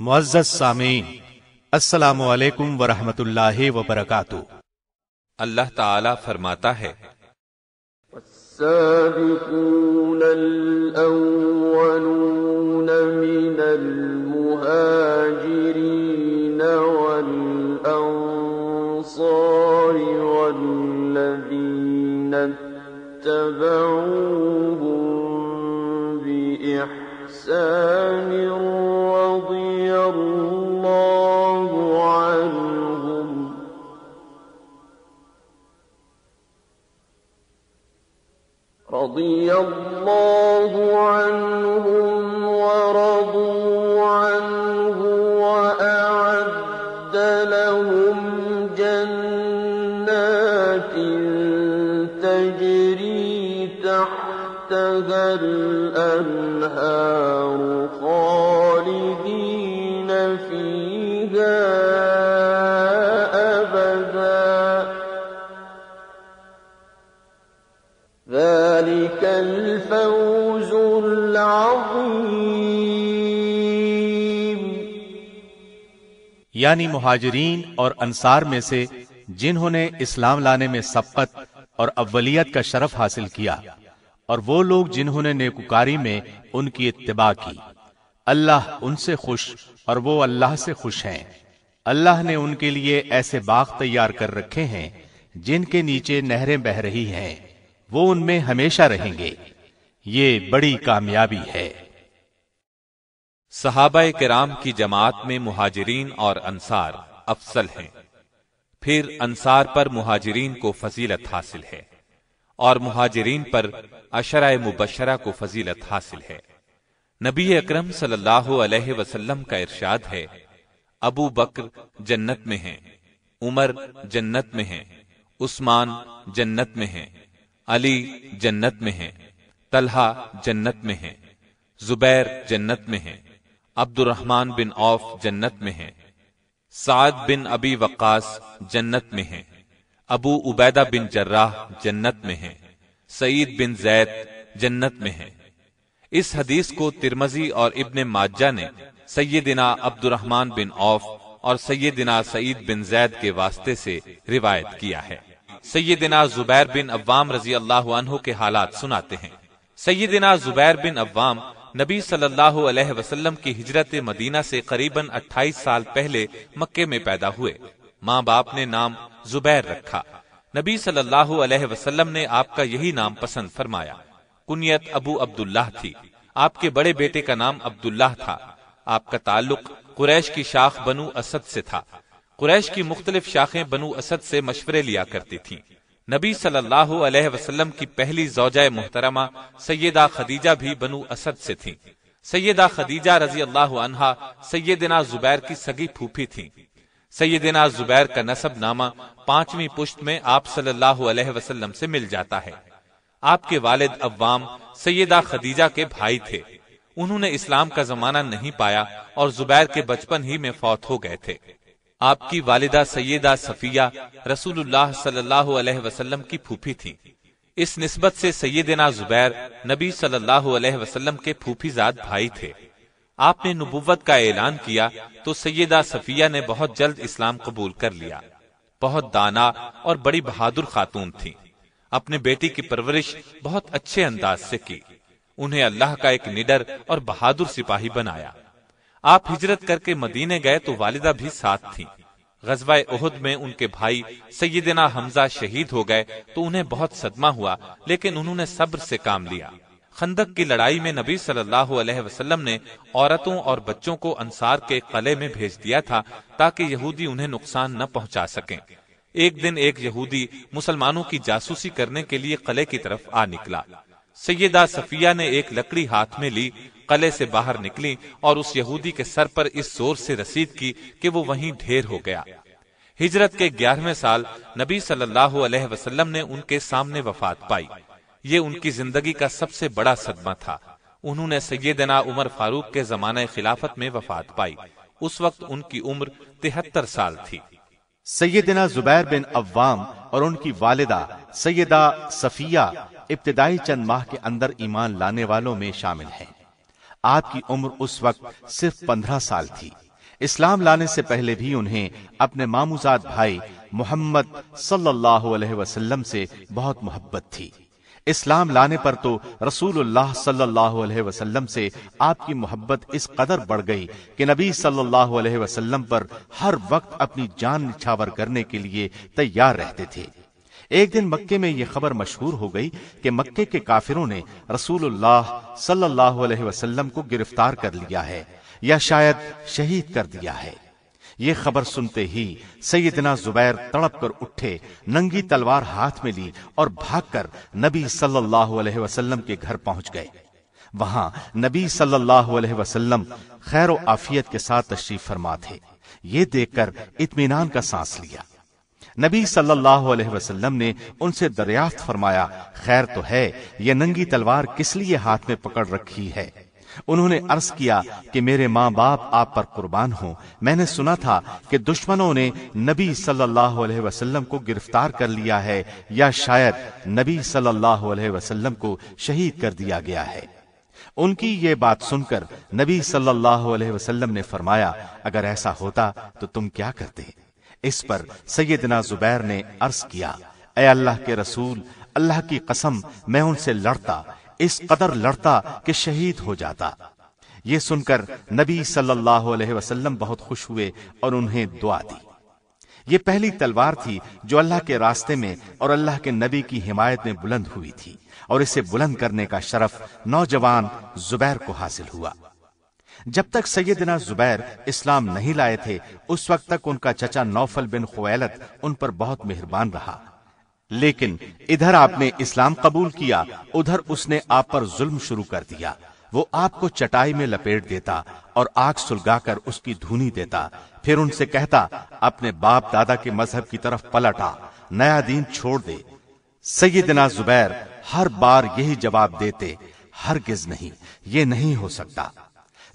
معزز سامعین السلام علیکم ورحمۃ اللہ وبرکاتہ۔ اللہ تعالی فرماتا ہے السابقون الأولون من المهاجرين والأنصار والذين اتبعوهم بإحسان رضي رضي الله عنهم ورضوا عنه وأعد لهم جنات تجري تحتها الأنهار یعنی مہاجرین اور انصار میں سے جنہوں نے اسلام لانے میں سبقت اور اولیت کا شرف حاصل کیا، اور وہ لوگ جنہوں نے نیکوکاری میں ان کی اتباع کی۔ اللہ ان سے خوش اور وہ اللہ سے خوش ہیں۔ اللہ نے ان کے لیے ایسے باغ تیار کر رکھے ہیں جن کے نیچے نہریں بہ رہی ہیں۔ وہ ان میں ہمیشہ رہیں گے۔ یہ بڑی کامیابی ہے۔ صحابہ کرام کی جماعت میں مہاجرین اور انصار افضل ہیں۔ پھر انصار پر مہاجرین کو فضیلت حاصل ہے اور مہاجرین پر اشرۂ مبشرہ کو فضیلت حاصل ہے۔ نبی اکرم صلی اللہ علیہ وسلم کا ارشاد ہے، ابو بکر جنت میں ہیں، عمر جنت میں ہیں، عثمان جنت میں ہیں، علی جنت میں ہیں، طلحہ جنت میں ہیں، زبیر جنت میں ہیں۔ عبد الرحمن بن عوف جنت میں ہیں۔ سعد بن ابی وقاص جنت میں ہیں۔ ابو عبیدہ بن جراح جنت میں ہیں۔ سعید بن زید جنت میں ہیں۔ اس حدیث کو ترمزی اور ابن ماجہ نے سیدنا عبد الرحمن بن عوف اور سیدنا سعید بن زید کے واسطے سے روایت کیا ہے۔ سیدنا زبیر بن عوام رضی اللہ عنہ کے حالات سناتے ہیں۔ سیدنا زبیر بن عوام نبی صلی اللہ علیہ وسلم کی ہجرت مدینہ سے قریباً اٹھائیس سال پہلے مکے میں پیدا ہوئے۔ ماں باپ نے نام زبیر رکھا۔ نبی صلی اللہ علیہ وسلم نے آپ کا یہی نام پسند فرمایا۔ کنیت ابو عبداللہ تھی۔ آپ کے بڑے بیٹے کا نام عبداللہ تھا۔ آپ کا تعلق قریش کی شاخ بنو اسد سے تھا۔ قریش کی مختلف شاخیں بنو اسد سے مشورے لیا کرتی تھیں۔ نبی صلی اللہ علیہ وسلم کی پہلی زوجہ محترمہ سیدہ خدیجہ بھی بنو اسد سے تھیں۔ سیدہ خدیجہ رضی اللہ عنہا سیدنا زبیر کی سگی پھوپھی تھیں۔ سیدنا زبیر کا نصب نامہ پانچویں پشت میں آپ صلی اللہ علیہ وسلم سے مل جاتا ہے۔ آپ کے والد عوام سیدہ خدیجہ کے بھائی تھے۔ انہوں نے اسلام کا زمانہ نہیں پایا اور زبیر کے بچپن ہی میں فوت ہو گئے تھے۔ آپ کی والدہ سیدہ صفیہ رسول اللہ صلی اللہ علیہ وسلم کی پھوپھی تھی اس نسبت سے سیدنا زبیر نبی صلی اللہ علیہ وسلم کے پھوپھی زاد بھائی تھے۔ آپ نے نبوت کا اعلان کیا تو سیدہ صفیہ نے بہت جلد اسلام قبول کر لیا۔ بہت دانا اور بڑی بہادر خاتون تھی اپنے بیٹی کی پرورش بہت اچھے انداز سے کی۔ انہیں اللہ کا ایک نڈر اور بہادر سپاہی بنایا۔ آپ ہجرت کر کے مدینے گئے تو والدہ بھی ساتھ تھیں۔ غزوہ عہد میں ان کے بھائی سیدنا حمزہ شہید ہو گئے تو انہیں بہت صدمہ ہوا، لیکن انہوں نے صبر سے کام لیا۔ خندق کی لڑائی میں نبی صلی اللہ علیہ وسلم نے عورتوں اور بچوں کو انصار کے قلعے میں بھیج دیا تھا تاکہ یہودی انہیں نقصان نہ پہنچا سکیں۔ ایک دن ایک یہودی مسلمانوں کی جاسوسی کرنے کے لیے قلعے کی طرف آ نکلا۔ سیدہ صفیہ نے ایک لکڑی ہاتھ میں لی۔ قلعے سے باہر نکلی اور اس یہودی کے سر پر اس زور سے رسید کی کہ وہ وہیں ڈھیر ہو گیا۔ ہجرت کے گیارہویں سال نبی صلی اللہ علیہ وسلم نے ان کے سامنے وفات پائی۔ یہ ان کی زندگی کا سب سے بڑا صدمہ تھا۔ انہوں نے سیدنا عمر فاروق کے زمانہ خلافت میں وفات پائی۔ اس وقت ان کی عمر تہتر سال تھی۔ سیدنا زبیر بن عوام اور ان کی والدہ سیدہ صفیہ ابتدائی چند ماہ کے اندر ایمان لانے والوں میں شامل ہیں۔ آپ کی عمر اس وقت صرف پندرہ سال تھی۔ اسلام لانے سے پہلے بھی انہیں اپنے ماموزاد بھائی محمد صلی اللہ علیہ وسلم سے بہت محبت تھی۔ اسلام لانے پر تو رسول اللہ صلی اللہ علیہ وسلم سے آپ کی محبت اس قدر بڑھ گئی کہ نبی صلی اللہ علیہ وسلم پر ہر وقت اپنی جان نچھاور کرنے کے لیے تیار رہتے تھے۔ ایک دن مکے میں یہ خبر مشہور ہو گئی کہ مکے کے کافروں نے رسول اللہ صلی اللہ علیہ وسلم کو گرفتار کر لیا ہے یا شاید شہید کر دیا ہے۔ یہ خبر سنتے ہی سیدنا زبیر تڑپ کر اٹھے، ننگی تلوار ہاتھ میں لی اور بھاگ کر نبی صلی اللہ علیہ وسلم کے گھر پہنچ گئے۔ وہاں نبی صلی اللہ علیہ وسلم خیر و آفیت کے ساتھ تشریف فرما تھے۔ یہ دیکھ کر اطمینان کا سانس لیا۔ نبی صلی اللہ علیہ وسلم نے ان سے دریافت فرمایا، خیر تو ہے، یہ ننگی تلوار کس لیے ہاتھ میں پکڑ رکھی ہے؟ انہوں نے عرض کیا کہ میرے ماں باپ آپ پر قربان ہوں۔ میں نے سنا تھا کہ دشمنوں نے نبی صلی اللہ علیہ وسلم کو گرفتار کر لیا ہے یا شاید نبی صلی اللہ علیہ وسلم کو شہید کر دیا گیا ہے۔ ان کی یہ بات سن کر نبی صلی اللہ علیہ وسلم نے فرمایا، اگر ایسا ہوتا تو تم کیا کرتے؟ اس پر سیدنا زبیر نے عرض کیا، اے اللہ کے رسول، اللہ کی قسم، میں ان سے لڑتا، اس قدر لڑتا کہ شہید ہو جاتا۔ یہ سن کر نبی صلی اللہ علیہ وسلم بہت خوش ہوئے اور انہیں دعا دی۔ یہ پہلی تلوار تھی جو اللہ کے راستے میں اور اللہ کے نبی کی حمایت میں بلند ہوئی تھی اور اسے بلند کرنے کا شرف نوجوان زبیر کو حاصل ہوا۔ جب تک سیدنا زبیر اسلام نہیں لائے تھے، اس وقت تک ان کا چچا نوفل بن خویلت ان پر بہت مہربان رہا۔ لیکن ادھر آپ نے اسلام قبول کیا، ادھر اس نے آپ پر ظلم شروع کر دیا۔ وہ آپ کو چٹائی میں لپیٹ دیتا اور آگ سلگا کر اس کی دھونی دیتا۔ پھر ان سے کہتا، اپنے باپ دادا کے مذہب کی طرف پلٹا، نیا دین چھوڑ دے۔ سیدنا زبیر ہر بار یہی جواب دیتے، ہرگز نہیں، یہ نہیں ہو سکتا۔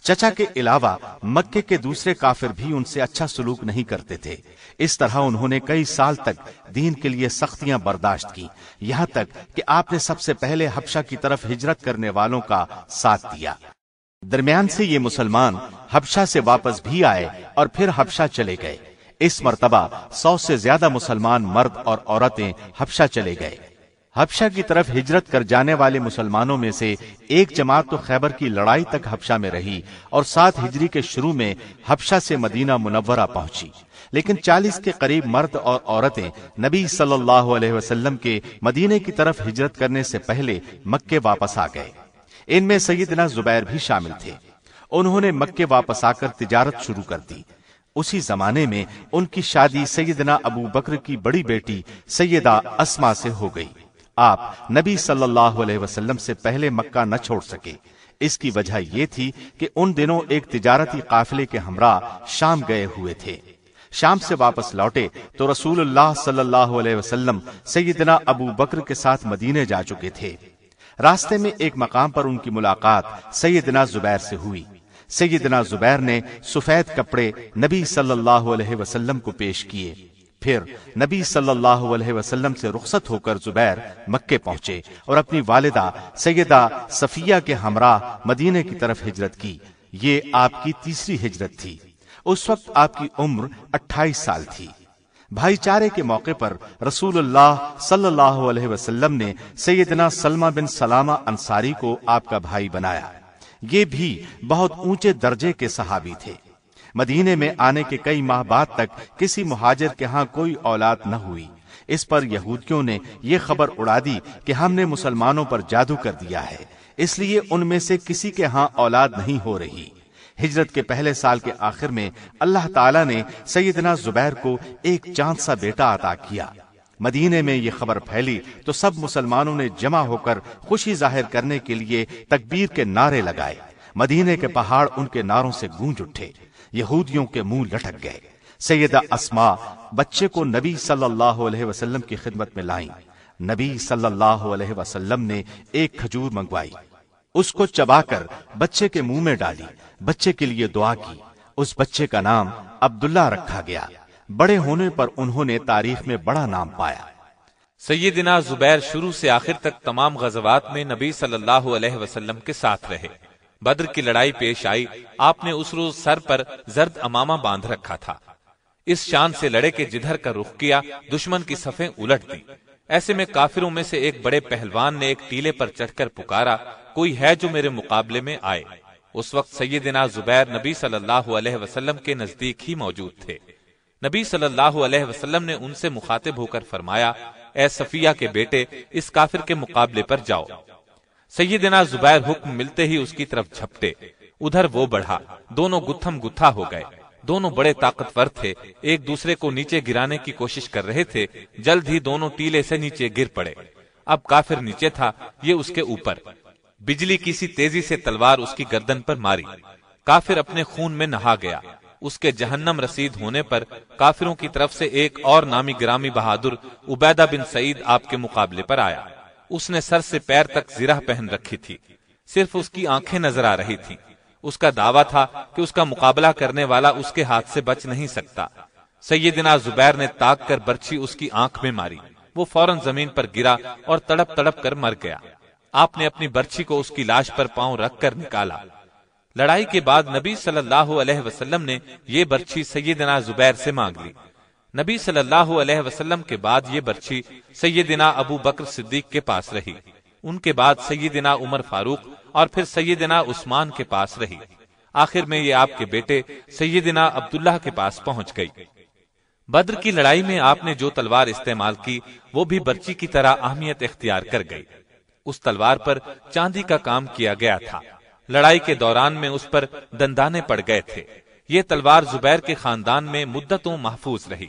چچا کے علاوہ مکے کے دوسرے کافر بھی ان سے اچھا سلوک نہیں کرتے تھے۔ اس طرح انہوں نے کئی سال تک دین کے لیے سختیاں برداشت کی۔ یہاں تک کہ آپ نے سب سے پہلے حبشہ کی طرف ہجرت کرنے والوں کا ساتھ دیا۔ درمیان سے یہ مسلمان حبشہ سے واپس بھی آئے اور پھر حبشہ چلے گئے۔ اس مرتبہ سو سے زیادہ مسلمان مرد اور عورتیں حبشہ چلے گئے۔ حبشہ کی طرف ہجرت کر جانے والے مسلمانوں میں سے ایک جماعت تو خیبر کی لڑائی تک حبشہ میں رہی اور سات ہجری کے شروع میں حبشہ سے مدینہ منورہ پہنچی۔ لیکن چالیس کے قریب مرد اور عورتیں نبی صلی اللہ علیہ وسلم کے مدینے کی طرف ہجرت کرنے سے پہلے مکے واپس آ گئے۔ ان میں سیدنا زبیر بھی شامل تھے۔ انہوں نے مکے واپس آ کر تجارت شروع کر دی۔ اسی زمانے میں ان کی شادی سیدنا ابو بکر کی بڑی بیٹی سیدہ اسما سے ہو گئی۔ آپ نبی صلی اللہ علیہ وسلم سے پہلے مکہ نہ چھوڑ سکے۔ اس کی وجہ یہ تھی کہ ان دنوں ایک تجارتی قافلے کے ہمراہ شام گئے ہوئے تھے۔ شام سے واپس لوٹے تو رسول اللہ صلی اللہ علیہ وسلم سیدنا ابو بکر کے ساتھ مدینے جا چکے تھے۔ راستے میں ایک مقام پر ان کی ملاقات سیدنا زبیر سے ہوئی۔ سیدنا زبیر نے سفید کپڑے نبی صلی اللہ علیہ وسلم کو پیش کیے۔ پھر نبی صلی اللہ علیہ وسلم سے رخصت ہو کر زبیر مکے پہنچے اور اپنی والدہ سیدہ صفیہ کے ہمراہ مدینے کی طرف ہجرت کی۔ یہ آپ کی تیسری ہجرت تھی۔ اس وقت آپ کی عمر اٹھائیس سال تھی۔ بھائی چارے کے موقع پر رسول اللہ صلی اللہ علیہ وسلم نے سیدنا سلمہ بن سلامہ انصاری کو آپ کا بھائی بنایا۔ یہ بھی بہت اونچے درجے کے صحابی تھے۔ مدینے میں آنے کے کئی ماہ بعد تک کسی مہاجر کے ہاں کوئی اولاد نہ ہوئی۔ اس پر یہودیوں نے یہ خبر اڑا دی کہ ہم نے مسلمانوں پر جادو کر دیا ہے۔ اس لیے ان میں سے کسی کے ہاں اولاد نہیں ہو رہی۔ ہجرت کے پہلے سال کے آخر میں اللہ تعالیٰ نے سیدنا زبیر کو ایک چاند سا بیٹا عطا کیا۔ مدینے میں یہ خبر پھیلی تو سب مسلمانوں نے جمع ہو کر خوشی ظاہر کرنے کے لیے تکبیر کے نعرے لگائے۔ مدینے کے پہاڑ ان کے ناروں سے گونج اٹھے۔ یہودیوں کے منہ لٹک گئے۔ سیدہ اسما بچے کو نبی صلی اللہ علیہ وسلم کی خدمت میں لائیں۔ نبی صلی اللہ علیہ وسلم نے ایک کھجور منگوائی۔ اس کو چبا کر بچے کے منہ میں ڈالی۔ بچے کے لیے دعا کی۔ اس بچے کا نام عبداللہ رکھا گیا۔ بڑے ہونے پر انہوں نے تاریخ میں بڑا نام پایا۔ سیدنا زبیر شروع سے آخر تک تمام غزوات میں نبی صلی اللہ علیہ وسلم کے ساتھ رہے۔ بدر کی لڑائی پیش آئی۔ آپ نے اس روز سر پر زرد امامہ باندھ رکھا تھا۔ اس شان سے لڑے کے جدھر کا رخ کیا، دشمن کی صفیں الٹ دی ایسے میں کافروں میں سے ایک بڑے پہلوان نے ایک ٹیلے پر چڑھ کر پکارا، کوئی ہے جو میرے مقابلے میں آئے۔ اس وقت سیدنا زبیر نبی صلی اللہ علیہ وسلم کے نزدیک ہی موجود تھے۔ نبی صلی اللہ علیہ وسلم نے ان سے مخاطب ہو کر فرمایا، اے صفیہ کے بیٹے، اس کافر کے مقابلے پر جاؤ۔ سیدنا زبیر حکم ملتے ہی اس کی طرف جھپٹے۔ ادھر وہ بڑھا۔ دونوں گتھم گتھا ہو گئے۔ دونوں بڑے طاقتور تھے۔ ایک دوسرے کو نیچے گرانے کی کوشش کر رہے تھے۔ جلد ہی دونوں ٹیلے سے نیچے گر پڑے۔ اب کافر نیچے تھا۔ یہ اس کے اوپر۔ بجلی کسی تیزی سے تلوار اس کی گردن پر ماری۔ کافر اپنے خون میں نہا گیا۔ اس کے جہنم رسید ہونے پر کافروں کی طرف سے ایک اور نامی گرامی بہادر عبیدہ بن سعید آپ کے مقابلے پر آیا۔ اس نے سر سے پیر تک زرہ پہن رکھی تھی۔ صرف اس کی آنکھیں نظر آ رہی تھی اس کا دعویٰ تھا کہ اس کا مقابلہ کرنے والا اس کے ہاتھ سے بچ نہیں سکتا۔ سیدنا زبیر نے تاک کر برچھی اس کی آنکھ میں ماری۔ وہ فوراً زمین پر گرا اور تڑپ تڑپ کر مر گیا۔ آپ نے اپنی برچھی کو اس کی لاش پر پاؤں رکھ کر نکالا۔ لڑائی کے بعد نبی صلی اللہ علیہ وسلم نے یہ برچھی سیدنا زبیر سے مانگ لی۔ نبی صلی اللہ علیہ وسلم کے بعد یہ برچھی سیدنا ابو بکر صدیق کے پاس رہی۔ ان کے بعد سیدنا عمر فاروق اور پھر سیدنا عثمان کے پاس رہی۔ آخر میں یہ آپ کے بیٹے سیدنا عبداللہ کے پاس پہنچ گئی۔ بدر کی لڑائی میں آپ نے جو تلوار استعمال کی، وہ بھی برچی کی طرح اہمیت اختیار کر گئی۔ اس تلوار پر چاندی کا کام کیا گیا تھا۔ لڑائی کے دوران میں اس پر دندانے پڑ گئے تھے۔ یہ تلوار زبیر کے خاندان میں مدتوں محفوظ رہی۔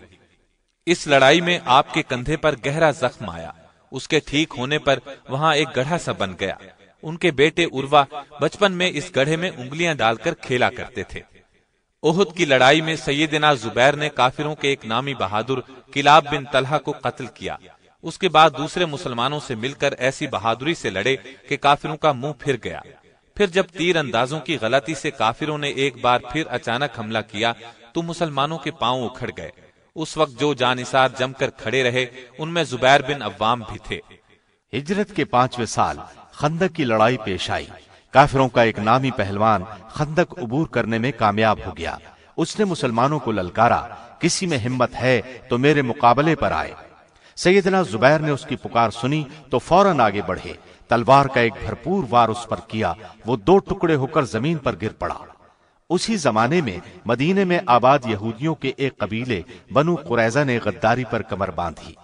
اس لڑائی میں آپ کے کندھے پر گہرا زخم آیا۔ اس کے ٹھیک ہونے پر وہاں ایک گڑھا سا بن گیا۔ ان کے بیٹے اروا بچپن میں اس گڑھے میں انگلیاں ڈال کر کھیلا کرتے تھے۔ احد کی لڑائی میں سیدنا زبیر نے کافروں کے ایک نامی بہادر کلاب بن طلحہ کو قتل کیا۔ اس کے بعد دوسرے مسلمانوں سے مل کر ایسی بہادری سے لڑے کہ کافروں کا منہ پھر گیا۔ پھر جب تیر اندازوں کی غلطی سے کافروں نے ایک بار پھر اچانک حملہ کیا تو مسلمانوں کے پاؤں اکھڑ گئے۔ اس وقت جو جانسار جم کر کھڑے رہے، ان میں زبیر بن عوام بھی تھے۔ ہجرت کے پانچویں سال خندق کی لڑائی پیش آئی۔ کافروں کا ایک نامی پہلوان خندق عبور کرنے میں کامیاب ہو گیا۔ اس نے مسلمانوں کو للکارا، کسی میں ہمت ہے تو میرے مقابلے پر آئے۔ سیدنا زبیر نے اس کی پکار سنی تو فوراً آگے بڑھے۔ تلوار کا ایک بھرپور وار اس پر کیا، وہ دو ٹکڑے ہو کر زمین پر گر پڑا۔ اسی زمانے میں مدینے میں آباد یہودیوں کے ایک قبیلے بنو قریضہ نے غداری پر کمر باندھی۔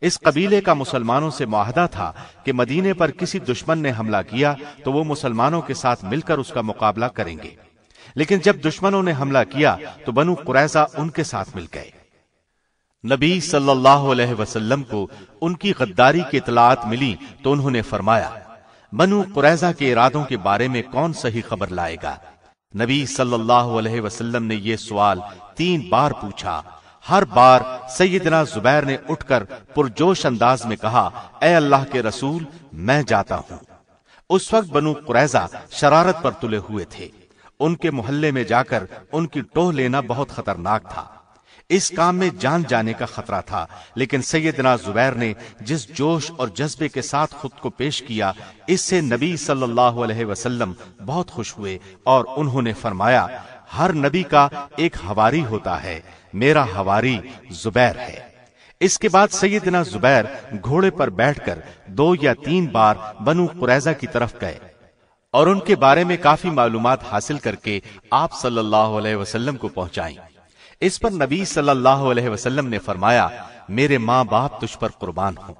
اس قبیلے کا مسلمانوں سے معاہدہ تھا کہ مدینے پر کسی دشمن نے حملہ کیا تو وہ مسلمانوں کے ساتھ مل کر اس کا مقابلہ کریں گے۔ لیکن جب دشمنوں نے حملہ کیا تو بنو قریضہ ان کے ساتھ مل گئے۔ نبی صلی اللہ علیہ وسلم کو ان کی غداری کی اطلاعات ملی تو انہوں نے فرمایا، بنو قریضہ کے ارادوں کے بارے میں کون صحیح خبر لائے گا؟ نبی صلی اللہ علیہ وسلم نے یہ سوال تین بار پوچھا۔ ہر بار سیدنا زبیر نے اٹھ کر پرجوش انداز میں کہا، اے اللہ کے رسول، میں جاتا ہوں۔ اس وقت بنو قریضہ شرارت پر تلے ہوئے تھے۔ ان کے محلے میں جا کر ان کی ٹوہ لینا بہت خطرناک تھا۔ اس کام میں جان جانے کا خطرہ تھا، لیکن سیدنا زبیر نے جس جوش اور جذبے کے ساتھ خود کو پیش کیا، اس سے نبی صلی اللہ علیہ وسلم بہت خوش ہوئے اور انہوں نے فرمایا، ہر نبی کا ایک ہواری ہوتا ہے، میرا ہواری زبیر ہے۔ اس کے بعد سیدنا زبیر گھوڑے پر بیٹھ کر دو یا تین بار بنو قریضہ کی طرف گئے۔ اور ان کے بارے میں کافی معلومات حاصل کر کے آپ صلی اللہ علیہ وسلم کو پہنچائیں۔ اس پر نبی صلی اللہ علیہ وسلم نے فرمایا، میرے ماں باپ تجھ پر قربان ہوں۔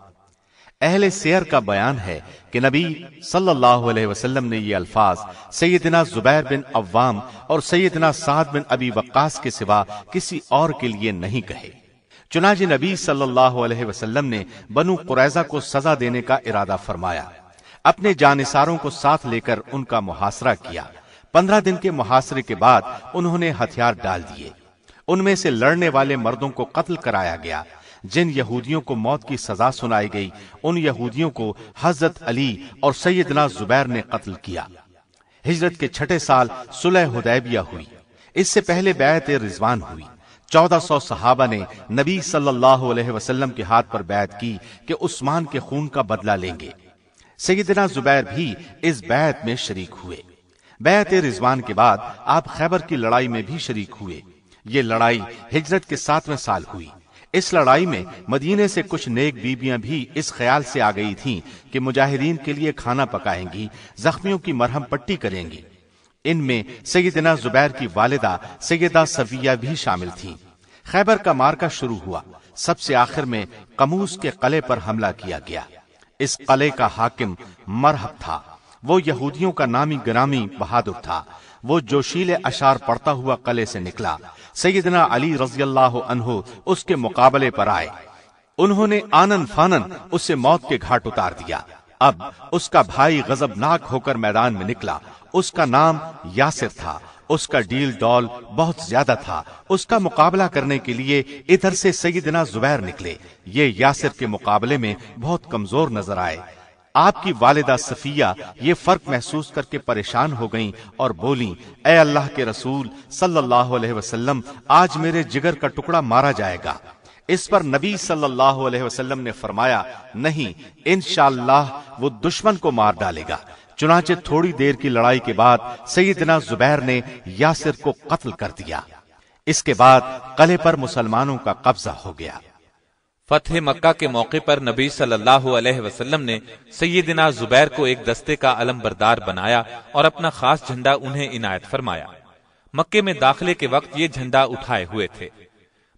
اہل سیر کا بیان ہے کہ نبی صلی اللہ علیہ وسلم نے یہ الفاظ سیدنا زبیر بن عوام اور سیدنا سعد بن ابی وقاص کے سوا کسی اور کے لیے نہیں کہے۔ چنانچہ نبی صلی اللہ علیہ وسلم نے بنو قریضہ کو سزا دینے کا ارادہ فرمایا۔ اپنے جانساروں کو ساتھ لے کر ان کا محاصرہ کیا۔ پندرہ دن کے محاصرے کے بعد انہوں نے ہتھیار ڈال دیے۔ ان میں سے لڑنے والے مردوں کو قتل کرایا گیا۔ جن یہودیوں کو موت کی سزا سنائی گئی، ان یہودیوں کو حضرت علی اور سیدنا زبیر نے قتل کیا۔ ہجرت کے چھٹے سال صلح حدیبیہ ہوئی۔ اس سے پہلے بیعت رضوان ہوئی۔ چودہ سو صحابہ نے نبی صلی اللہ علیہ وسلم کے ہاتھ پر بیعت کی کہ عثمان کے خون کا بدلہ لیں گے۔ سیدنا زبیر بھی اس بیعت میں شریک ہوئے۔ بیعت رضوان کے بعد آپ خیبر کی لڑائی میں بھی شریک ہوئے۔ یہ لڑائی ہجرت کے ساتویں سال ہوئی۔ اس لڑائی میں مدینے سے کچھ نیک بیبیاں بھی اس خیال سے آ گئی تھیں کہ مجاہدین کے لیے کھانا پکائیں گی، زخمیوں کی مرہم پٹی کریں گی۔ ان میں سیدنا زبیر کی والدہ سیدہ صفیہ بھی شامل تھیں۔ خیبر کا مارکا شروع ہوا۔ سب سے آخر میں قموس کے قلعے پر حملہ کیا گیا۔ اس قلعے کا حاکم مرحب تھا۔ وہ یہودیوں کا نامی گرامی بہادر تھا۔ وہ جوشیل اشار پڑتا ہوا قلعے سے نکلا۔ سیدنا علی رضی اللہ عنہ اس کے مقابلے پر آئے۔ انہوں نے آنن فانن اسے موت کے گھاٹ اتار دیا۔ اب اس کا بھائی غضبناک ہو کر میدان میں نکلا۔ اس کا نام یاسر تھا۔ اس کا ڈیل ڈال بہت زیادہ تھا۔ اس کا مقابلہ کرنے کے لیے ادھر سے سیدنا زبیر نکلے۔ یہ یاسر کے مقابلے میں بہت کمزور نظر آئے۔ آپ کی والدہ صفیہ یہ فرق محسوس کر کے پریشان ہو گئیں اور بولی اے اللہ کے رسول صلی اللہ علیہ وسلم، آج میرے جگر کا ٹکڑا مارا جائے گا۔ اس پر نبی صلی اللہ علیہ وسلم نے فرمایا، نہیں، انشاءاللہ وہ دشمن کو مار ڈالے گا۔ چنانچہ تھوڑی دیر کی لڑائی کے بعد سیدنا زبیر نے یاسر کو قتل کر دیا۔ اس کے بعد قلعے پر مسلمانوں کا قبضہ ہو گیا۔ فتح مکہ کے موقع پر نبی صلی اللہ علیہ وسلم نے سیدنا زبیر کو ایک دستے کا علم بردار بنایا اور اپنا خاص جھنڈا انہیں عنایت فرمایا۔ مکے میں داخلے کے وقت یہ جھنڈا اٹھائے ہوئے تھے۔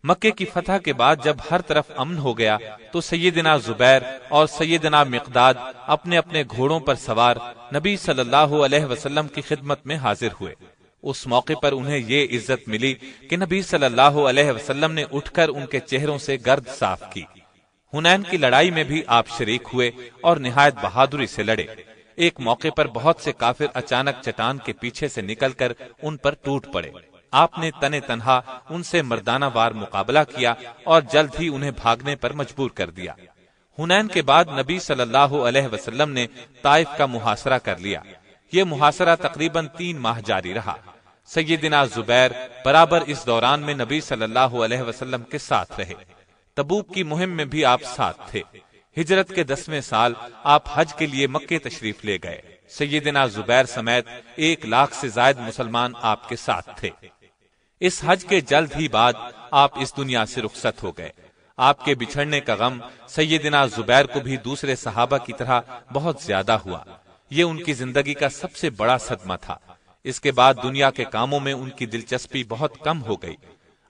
مکے کی فتح کے بعد جب ہر طرف امن ہو گیا تو سیدنا زبیر اور سیدنا مقداد اپنے اپنے گھوڑوں پر سوار نبی صلی اللہ علیہ وسلم کی خدمت میں حاضر ہوئے۔ اس موقع پر انہیں یہ عزت ملی کہ نبی صلی اللہ علیہ وسلم نے اٹھ کر ان کے چہروں سے گرد صاف کی۔ ہنین کی لڑائی میں بھی آپ شریک ہوئے اور نہایت بہادری سے لڑے۔ ایک موقع پر بہت سے کافر اچانک چٹان کے پیچھے سے نکل کر ان پر ٹوٹ پڑے۔ آپ نے تن تنہا ان سے مردانہ وار مقابلہ کیا اور جلد ہی انہیں بھاگنے پر مجبور کر دیا۔ ہنین کے بعد نبی صلی اللہ علیہ وسلم نے طائف کا محاصرہ کر لیا۔ یہ محاصرہ تقریباً تین ماہ جاری رہا۔ سیدنا زبیر برابر اس دوران میں نبی صلی اللہ علیہ وسلم کے ساتھ رہے۔ تبوک کی مہم میں بھی آپ ساتھ تھے۔ ہجرت کے دسویں سال آپ حج کے لیے مکے تشریف لے گئے۔ سیدنا زبیر سمیت ایک لاکھ سے زائد مسلمان آپ کے ساتھ تھے۔ اس حج کے جلد ہی بعد آپ اس دنیا سے رخصت ہو گئے۔ آپ کے بچھڑنے کا غم سیدنا زبیر کو بھی دوسرے صحابہ کی طرح بہت زیادہ ہوا۔ یہ ان کی زندگی کا سب سے بڑا صدمہ تھا۔ اس کے بعد دنیا کے کاموں میں ان کی دلچسپی بہت کم ہو گئی۔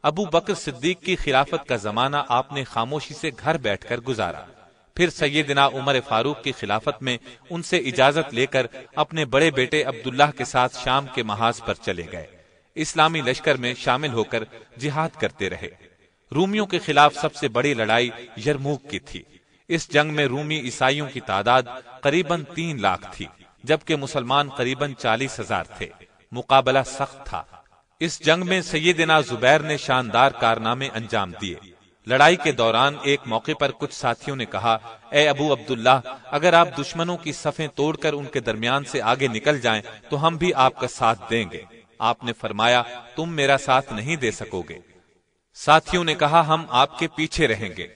ابو بکر صدیق کی خلافت کا زمانہ آپ نے خاموشی سے گھر بیٹھ کر گزارا۔ پھر سیدنا عمر فاروق کی خلافت میں ان سے اجازت لے کر اپنے بڑے بیٹے عبداللہ کے ساتھ شام کے محاذ پر چلے گئے۔ اسلامی لشکر میں شامل ہو کر جہاد کرتے رہے۔ رومیوں کے خلاف سب سے بڑی لڑائی یرموک کی تھی۔ اس جنگ میں رومی عیسائیوں کی تعداد قریب تین لاکھ تھی، جبکہ مسلمان قریب چالیس ہزار تھے۔ مقابلہ سخت تھا۔ اس جنگ میں سیدنا زبیر نے شاندار کارنامے انجام دیے۔ لڑائی کے دوران ایک موقع پر کچھ ساتھیوں نے کہا، اے ابو عبداللہ، اگر آپ دشمنوں کی صفیں توڑ کر ان کے درمیان سے آگے نکل جائیں، تو ہم بھی آپ کا ساتھ دیں گے۔ آپ نے فرمایا، تم میرا ساتھ نہیں دے سکو گے۔ ساتھیوں نے کہا، ہم آپ کے پیچھے رہیں گے۔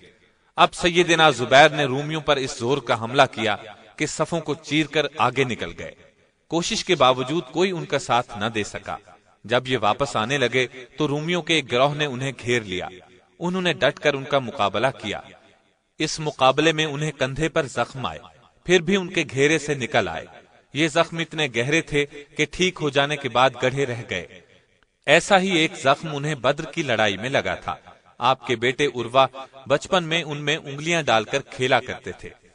اب سیدنا زبیر نے رومیوں پر اس زور کا حملہ کیا کہ صفوں کو چیر کر آگے نکل گئے۔ کوشش کے باوجود کوئی ان کا ساتھ نہ دے سکا۔ جب یہ واپس آنے لگے تو رومیوں کے ایک گروہ نے انہیں گھیر لیا۔ انہوں نے ڈٹ کر ان کا مقابلہ کیا۔ اس مقابلے میں انہیں کندھے پر زخم آئے۔ پھر بھی ان کے گھیرے سے نکل آئے۔ یہ زخم اتنے گہرے تھے کہ ٹھیک ہو جانے کے بعد گڑھے رہ گئے۔ ایسا ہی ایک زخم انہیں بدر کی لڑائی میں لگا تھا۔ آپ کے بیٹے اروا بچپن میں ان میں انگلیاں ڈال کر کھیلا کرتے تھے۔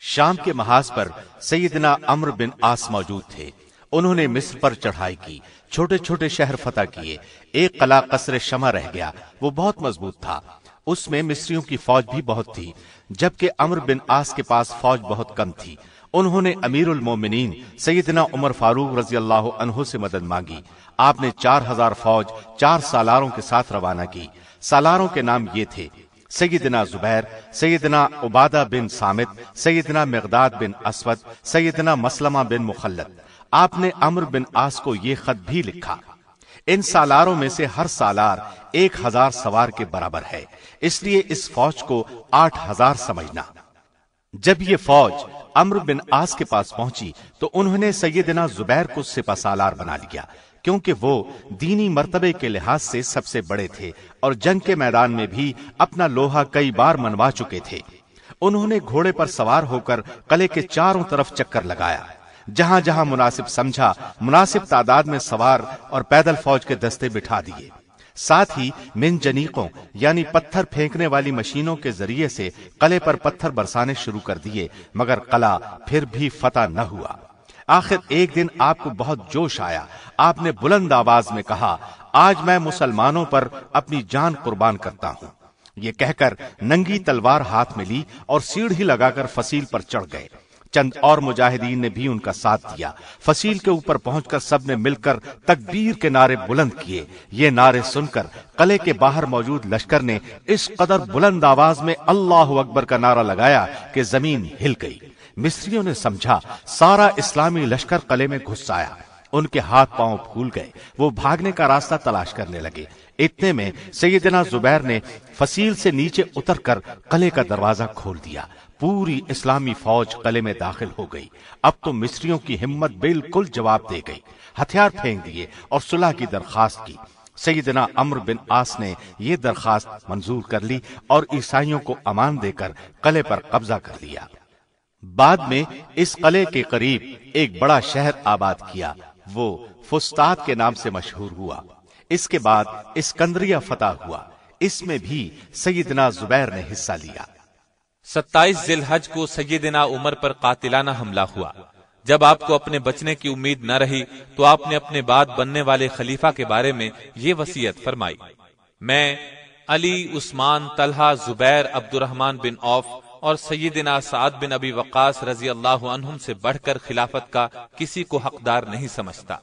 شام کے محاذ پر سیدنا امر بن آس موجود تھے۔ انہوں نے مصر پر چڑھائی کی۔ چھوٹے چھوٹے شہر فتح کیے۔ ایک قلعہ قصر شمع رہ گیا۔ وہ بہت مضبوط تھا۔ اس میں مصریوں کی فوج بھی بہت تھی۔ جبکہ امر بن آس کے پاس فوج بہت کم تھی۔ انہوں نے امیر المومنین سیدنا عمر فاروق رضی اللہ عنہ سے مدد مانگی۔ آپ نے چار ہزار فوج چار سالاروں کے ساتھ روانہ کی۔ سالاروں کے نام یہ تھے سیدنا زبیر، سیدنا عبادہ بن سامت، سیدنا مغداد بن اسود، سیدنا مسلمہ بن مخلد۔ آپ نے امر بن آس کو یہ خط بھی لکھا۔ ان سالاروں میں سے ہر سالار ایک ہزار سوار کے برابر ہے۔ اس لیے اس فوج کو آٹھ ہزار سمجھنا۔ جب یہ فوج امر بن آس کے پاس پہنچی تو انہوں نے سیدنا زبیر کو سپا سالار بنا لیا۔ کیونکہ وہ دینی مرتبے کے لحاظ سے سب سے بڑے تھے اور جنگ کے میدان میں بھی اپنا لوہا کئی بار منوا چکے تھے۔ انہوں نے گھوڑے پر سوار ہو کر قلعے کے چاروں طرف چکر لگایا۔ جہاں جہاں مناسب سمجھا، مناسب تعداد میں سوار اور پیدل فوج کے دستے بٹھا دیے۔ ساتھ ہی من جنیقوں یعنی پتھر پھینکنے والی مشینوں کے ذریعے سے قلعے پر پتھر برسانے شروع کر دیے، مگر قلعہ پھر بھی فتح نہ ہوا۔ آخر ایک دن آپ کو بہت جوش آیا۔ آپ نے بلند آواز میں کہا، آج میں مسلمانوں پر اپنی جان قربان کرتا ہوں۔ یہ کہہ کر ننگی تلوار ہاتھ میں لی اور سیڑھی لگا کر فصیل پر چڑھ گئے۔ چند اور مجاہدین نے بھی ان کا ساتھ دیا۔ فصیل کے اوپر پہنچ کر سب نے مل کر تکبیر کے نعرے بلند کیے۔ یہ نعرے سن کر قلعے کے باہر موجود لشکر نے اس قدر بلند آواز میں اللہ اکبر کا نعرہ لگایا کہ زمین ہل گئی۔ مصریوں نے سمجھا، سارا اسلامی لشکر قلعے میں گھس آیا۔ ان کے ہاتھ پاؤں پھول گئے۔ وہ بھاگنے کا راستہ تلاش کرنے لگے۔ اتنے میں سیدنا زبیر نے فصیل سے نیچے اتر کر قلعے کا دروازہ کھول دیا۔ پوری اسلامی فوج قلعے میں داخل ہو گئی۔ اب تو مصریوں کی ہمت بالکل جواب دے گئی۔ ہتھیار پھینک دیے اور صلح کی درخواست کی۔ سیدنا امر بن آس نے یہ درخواست منظور کر لی اور عیسائیوں کو امان دے کر قلعے پر قبضہ کر لیا۔ بعد میں اس قلعے کے قریب ایک بڑا شہر آباد کیا، وہ فستاد کے نام سے مشہور ہوا۔ اس کے بعد اسکندریہ فتح ہوا۔ اس میں بھی سیدنا زبیر نے حصہ لیا۔ ستائیس ذیل حج کو سیدنا عمر پر قاتلانہ حملہ ہوا۔ جب آپ کو اپنے بچنے کی امید نہ رہی، تو آپ نے اپنے بعد بننے والے خلیفہ کے بارے میں یہ وسیعت فرمائی۔ میں علی عثمان طلحہ زبیر عبد الرحمان بن اوف اور سیدنا سعد بن ابی وقاص رضی اللہ عنہم سے بڑھ کر خلافت کا کسی کو حقدار نہیں سمجھتا۔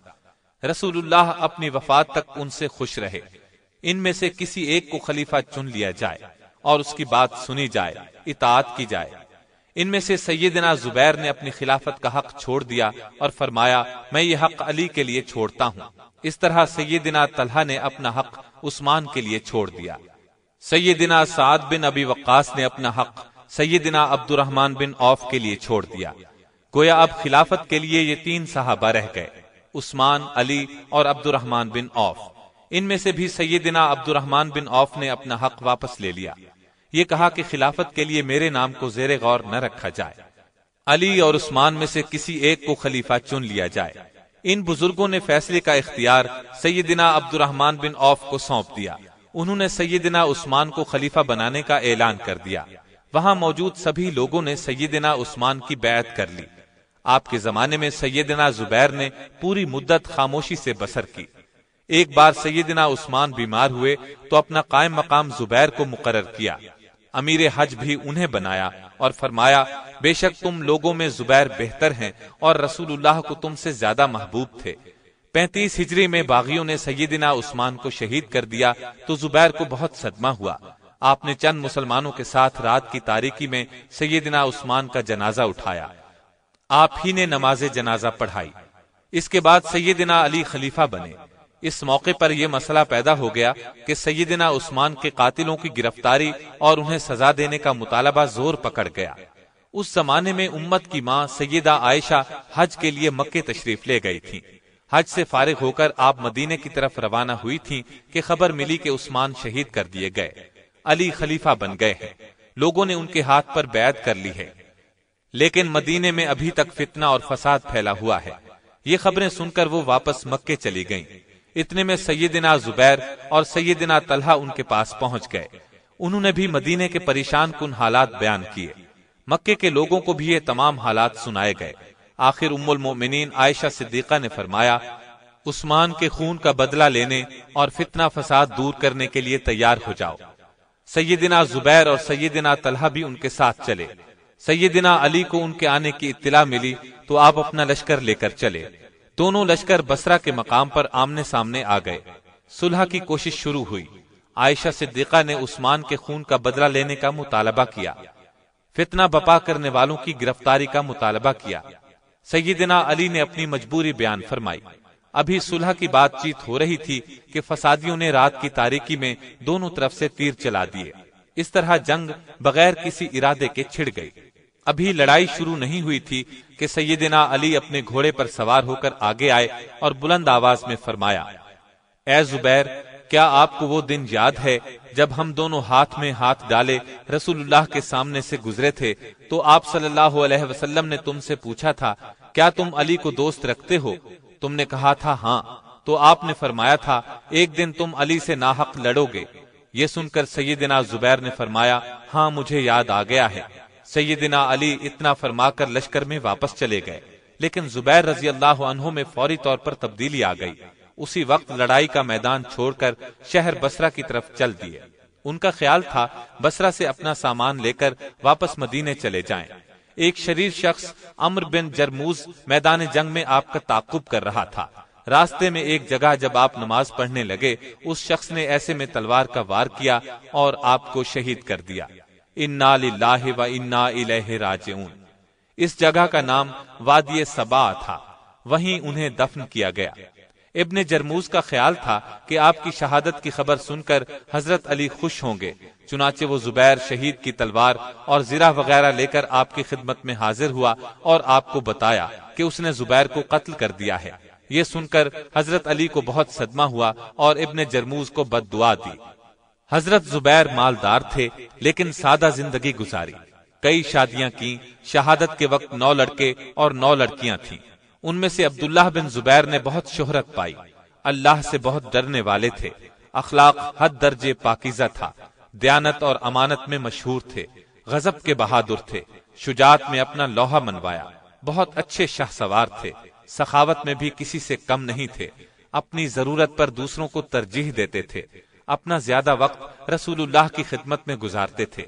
رسول اللہ اپنی وفات تک ان سے خوش رہے۔ ان میں سے کسی ایک کو خلیفہ چن لیا جائے اور اس کی بات سنی جائے، اطاعت کی جائے۔ ان میں سے سیدنا زبیر نے اپنی خلافت کا حق چھوڑ دیا اور فرمایا، میں یہ حق علی کے لیے چھوڑتا ہوں۔ اس طرح سیدنا طلحہ نے اپنا حق عثمان کے لیے چھوڑ دیا۔ سیدنا سعد بن ابی وقاص نے اپنا حق سیدنا عبد الرحمان بن اوف کے لیے چھوڑ دیا۔ گویا اب خلافت کے لیے یہ تین صحابہ رہ گئے، عثمان، علی اور عبد الرحمان بن اوف ان میں سے بھی سیدنا عبد الرحمان بن اوف نے اپنا حق واپس لے لیا۔ یہ کہا کہ خلافت کے لیے میرے نام کو زیر غور نہ رکھا جائے۔ علی اور عثمان میں سے کسی ایک کو خلیفہ چن لیا جائے۔ ان بزرگوں نے فیصلے کا اختیار سیدنا عبد الرحمان بن اوف کو سونپ دیا۔ انہوں نے سیدنا عثمان کو خلیفہ بنانے کا اعلان کر دیا۔ وہاں موجود سبھی لوگوں نے سیدنا عثمان کی بیعت کر لی۔ آپ کے زمانے میں سیدنا زبیر نے پوری مدت خاموشی سے بسر کی۔ ایک بار سیدنا عثمان بیمار ہوئے تو اپنا قائم مقام زبیر کو مقرر کیا۔ امیر حج بھی انہیں بنایا اور فرمایا، بے شک تم لوگوں میں زبیر بہتر ہیں اور رسول اللہ کو تم سے زیادہ محبوب تھے۔ پینتیس ہجری میں باغیوں نے سیدنا عثمان کو شہید کر دیا تو زبیر کو بہت صدمہ ہوا۔ آپ نے چند مسلمانوں کے ساتھ رات کی تاریکی میں سیدنا عثمان کا جنازہ اٹھایا۔ آپ ہی نے نماز جنازہ پڑھائی۔ اس کے بعد سیدنا علی خلیفہ بنے۔ اس موقع پر یہ مسئلہ پیدا ہو گیا کہ سیدنا عثمان کے قاتلوں کی گرفتاری اور انہیں سزا دینے کا مطالبہ زور پکڑ گیا۔ اس زمانے میں امت کی ماں سیدہ عائشہ حج کے لیے مکے تشریف لے گئی تھی حج سے فارغ ہو کر آپ مدینے کی طرف روانہ ہوئی تھی کہ خبر ملی کہ عثمان شہید کر دیے گئے۔ علی خلیفہ بن گئے ہیں۔ لوگوں نے ان کے ہاتھ پر بیعت کر لی ہے۔ لیکن مدینے میں ابھی تک فتنہ اور فساد پھیلا ہوا ہے۔ یہ خبریں سن کر وہ واپس مکے چلی گئیں۔ اتنے میں سیدنا زبیر اور سیدنا طلحہ ان کے پاس پہنچ گئے۔ انہوں نے بھی مدینے کے پریشان کن حالات بیان کیے۔ مکے کے لوگوں کو بھی یہ تمام حالات سنائے گئے۔ آخر ام المؤمنین عائشہ صدیقہ نے فرمایا، عثمان کے خون کا بدلہ لینے اور فتنہ فساد دور کرنے کے لیے تیار ہو جاؤ۔ سیدنا زبیر اور سیدنا طلحہ بھی ان کے ساتھ چلے۔ سیدنا علی کو ان کے آنے کی اطلاع ملی تو آپ اپنا لشکر لے کر چلے۔ دونوں لشکر بسرا کے مقام پر آمنے سامنے آ گئے۔ صلح کی کوشش شروع ہوئی۔ عائشہ صدیقہ نے عثمان کے خون کا بدلہ لینے کا مطالبہ کیا۔ فتنہ بپا کرنے والوں کی گرفتاری کا مطالبہ کیا۔ سیدنا علی نے اپنی مجبوری بیان فرمائی۔ ابھی صلح کی بات چیت ہو رہی تھی کہ فسادیوں نے رات کی تاریکی میں دونوں طرف سے تیر چلا دیے۔ اس طرح جنگ بغیر کسی ارادے کے چھڑ گئی۔ ابھی لڑائی شروع نہیں ہوئی تھی کہ سیدنا علی اپنے گھوڑے پر سوار ہو کر آگے آئے اور بلند آواز میں فرمایا، اے زبیر، کیا آپ کو وہ دن یاد ہے جب ہم دونوں ہاتھ میں ہاتھ ڈالے رسول اللہ کے سامنے سے گزرے تھے؟ تو آپ صلی اللہ علیہ وسلم نے تم سے پوچھا تھا، کیا تم علی کو دوست رکھتے ہو؟ تم نے کہا تھا ہاں تو آپ نے فرمایا تھا، ایک دن تم علی سے ناحق لڑو گے۔ یہ سن کر سیدنا زبیر نے فرمایا ہاں مجھے یاد آ گیا ہے۔ سیدنا علی اتنا فرما کر لشکر میں واپس چلے گئے۔ لیکن زبیر رضی اللہ عنہ میں فوری طور پر تبدیلی آ گئی۔ اسی وقت لڑائی کا میدان چھوڑ کر شہر بسرا کی طرف چل دیے۔ ان کا خیال تھا بسرا سے اپنا سامان لے کر واپس مدینے چلے جائیں۔ ایک شریر شخص امر بن جرموز میدان جنگ میں آپ کا تعقب کر رہا تھا۔ راستے میں ایک جگہ جب آپ نماز پڑھنے لگے، اس شخص نے ایسے میں تلوار کا وار کیا اور آپ کو شہید کر دیا۔ انا للہ و انا الیہ راجعون۔ اس جگہ کا نام وادی سبا تھا۔ وہیں انہیں دفن کیا گیا۔ ابن جرموز کا خیال تھا کہ آپ کی شہادت کی خبر سن کر حضرت علی خوش ہوں گے، چنانچہ وہ زبیر شہید کی تلوار اور زرہ وغیرہ لے کر آپ کی خدمت میں حاضر ہوا اور آپ کو بتایا کہ اس نے زبیر کو قتل کر دیا ہے۔ یہ سن کر حضرت علی کو بہت صدمہ ہوا اور ابن جرموز کو بد دعا دی۔ حضرت زبیر مالدار تھے، لیکن سادہ زندگی گزاری۔ کئی شادیاں کی شہادت کے وقت نو لڑکے اور نو لڑکیاں تھیں۔ ان میں سے عبداللہ بن زبیر نے بہت شہرت پائی۔ اللہ سے بہت ڈرنے والے تھے۔ اخلاق حد درجے پاکیزہ تھا۔ دیانت اور امانت میں مشہور تھے۔ غزب کے بہادر تھے۔ شجاعت میں اپنا لوہا منوایا۔ بہت اچھے شاہ سوار تھے۔ سخاوت میں بھی کسی سے کم نہیں تھے۔ اپنی ضرورت پر دوسروں کو ترجیح دیتے تھے۔ اپنا زیادہ وقت رسول اللہ کی خدمت میں گزارتے تھے۔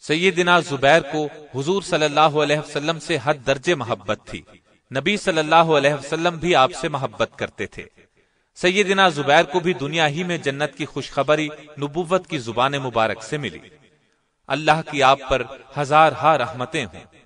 سیدنا زبیر کو حضور صلی اللہ علیہ وسلم سے حد درجے محبت تھی۔ نبی صلی اللہ علیہ وسلم بھی آپ سے محبت کرتے تھے۔ سیدنا زبیر کو بھی دنیا ہی میں جنت کی خوشخبری، نبوت کی زبان مبارک سے ملی۔ اللہ کی آپ پر ہزار ہا رحمتیں ہوں۔